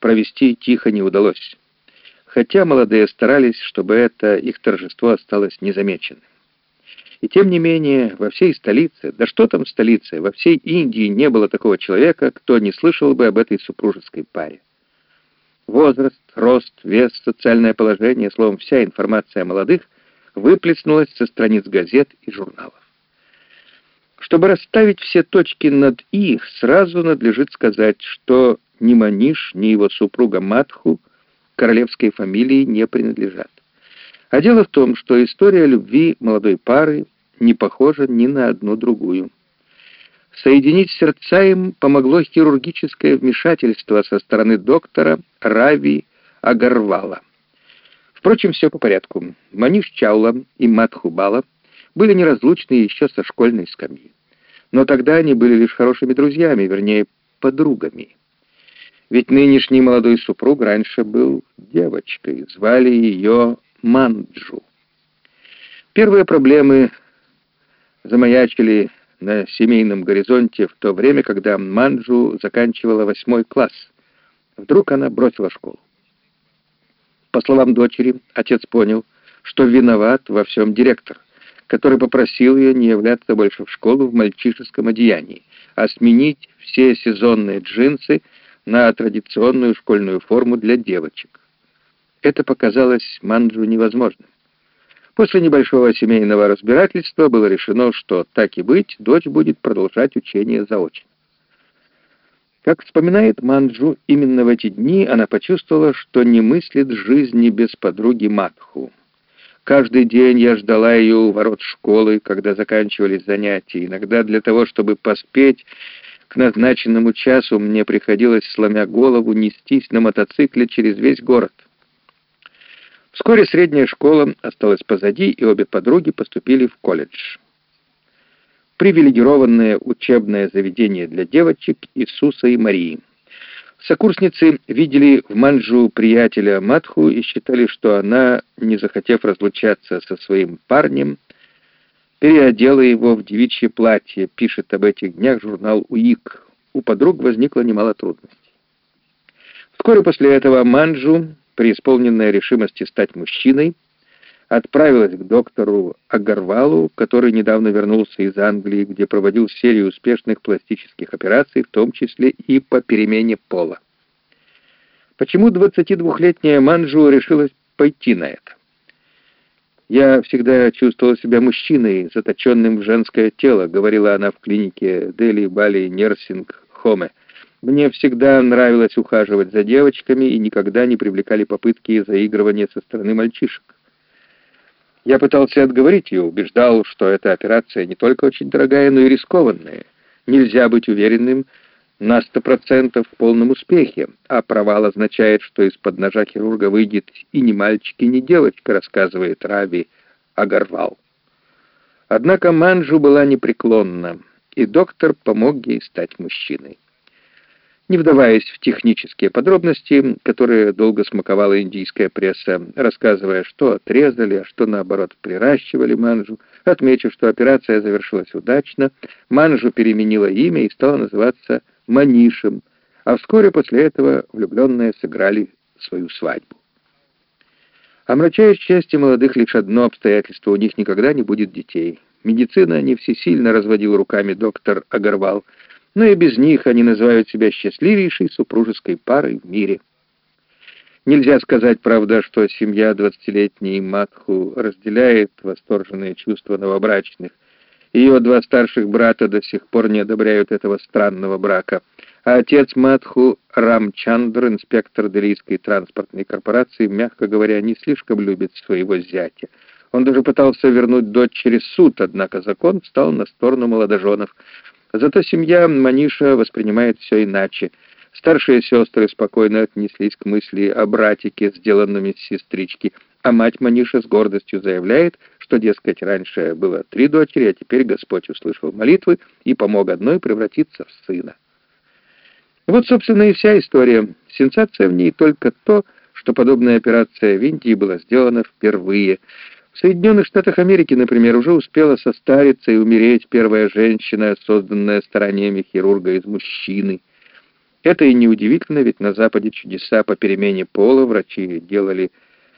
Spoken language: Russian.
провести тихо не удалось. Хотя молодые старались, чтобы это их торжество осталось незамеченным. И тем не менее, во всей столице, да что там столице, во всей Индии не было такого человека, кто не слышал бы об этой супружеской паре. Возраст, рост, вес, социальное положение, словом, вся информация о молодых выплеснулась со страниц газет и журналов. Чтобы расставить все точки над «и», сразу надлежит сказать, что ни Маниш, ни его супруга Матху королевской фамилии не принадлежат. А дело в том, что история любви молодой пары не похожа ни на одну другую. Соединить сердца им помогло хирургическое вмешательство со стороны доктора Рави Агарвала. Впрочем, все по порядку. Маниш Чаула и Матхубала были неразлучны еще со школьной скамьи. Но тогда они были лишь хорошими друзьями, вернее, подругами. Ведь нынешний молодой супруг раньше был девочкой, звали ее Манджу. Первые проблемы замаячили на семейном горизонте в то время, когда Манджу заканчивала восьмой класс. Вдруг она бросила школу. По словам дочери, отец понял, что виноват во всем директор, который попросил ее не являться больше в школу в мальчишеском одеянии, а сменить все сезонные джинсы на традиционную школьную форму для девочек. Это показалось Манджу невозможным. После небольшого семейного разбирательства было решено, что, так и быть, дочь будет продолжать учение заочно. Как вспоминает Манджу, именно в эти дни она почувствовала, что не мыслит жизни без подруги Матху. Каждый день я ждала ее у ворот школы, когда заканчивались занятия. Иногда для того, чтобы поспеть к назначенному часу, мне приходилось, сломя голову, нестись на мотоцикле через весь город. Вскоре средняя школа осталась позади, и обе подруги поступили в колледж. Привилегированное учебное заведение для девочек Иисуса и Марии. Сокурсницы видели в Манджу приятеля Матху и считали, что она, не захотев разлучаться со своим парнем, переодела его в девичье платье, пишет об этих днях журнал «УИК». У подруг возникло немало трудностей. Вскоре после этого Манджу преисполненная решимости стать мужчиной, отправилась к доктору Агарвалу, который недавно вернулся из Англии, где проводил серию успешных пластических операций, в том числе и по перемене пола. Почему 22-летняя Манджу решилась пойти на это? «Я всегда чувствовала себя мужчиной, заточенным в женское тело», говорила она в клинике Дели Бали Нерсинг Хоме. Мне всегда нравилось ухаживать за девочками и никогда не привлекали попытки заигрывания со стороны мальчишек. Я пытался отговорить ее, убеждал, что эта операция не только очень дорогая, но и рискованная. Нельзя быть уверенным на сто процентов в полном успехе, а провал означает, что из-под ножа хирурга выйдет и не мальчик, и не девочка, рассказывает Рави Агарвал. Однако Манджу была непреклонна, и доктор помог ей стать мужчиной. Не вдаваясь в технические подробности, которые долго смаковала индийская пресса, рассказывая, что отрезали, а что, наоборот, приращивали манжу, отмечу, что операция завершилась удачно, манжу переменила имя и стала называться Манишем, а вскоре после этого влюбленные сыграли свою свадьбу. Омрачает счастье молодых лишь одно обстоятельство — у них никогда не будет детей. Медицина не всесильно разводил руками доктор Агарвал — но и без них они называют себя счастливейшей супружеской парой в мире. Нельзя сказать, правда, что семья двадцатилетней Матху разделяет восторженные чувства новобрачных. Ее два старших брата до сих пор не одобряют этого странного брака, а отец Матху Рамчандр, инспектор Делийской транспортной корпорации, мягко говоря, не слишком любит своего зятя. Он даже пытался вернуть дочь через суд, однако закон встал на сторону молодоженов. Зато семья Маниша воспринимает все иначе. Старшие сестры спокойно отнеслись к мысли о братике, сделанном из сестрички, а мать Маниша с гордостью заявляет, что, дескать, раньше было три дочери, а теперь Господь услышал молитвы и помог одной превратиться в сына. Вот, собственно, и вся история. Сенсация в ней только то, что подобная операция в Индии была сделана впервые — в Соединенных Штатах Америки, например, уже успела состариться и умереть первая женщина, созданная стараниями хирурга из мужчины. Это и неудивительно, ведь на Западе чудеса по перемене пола врачи делали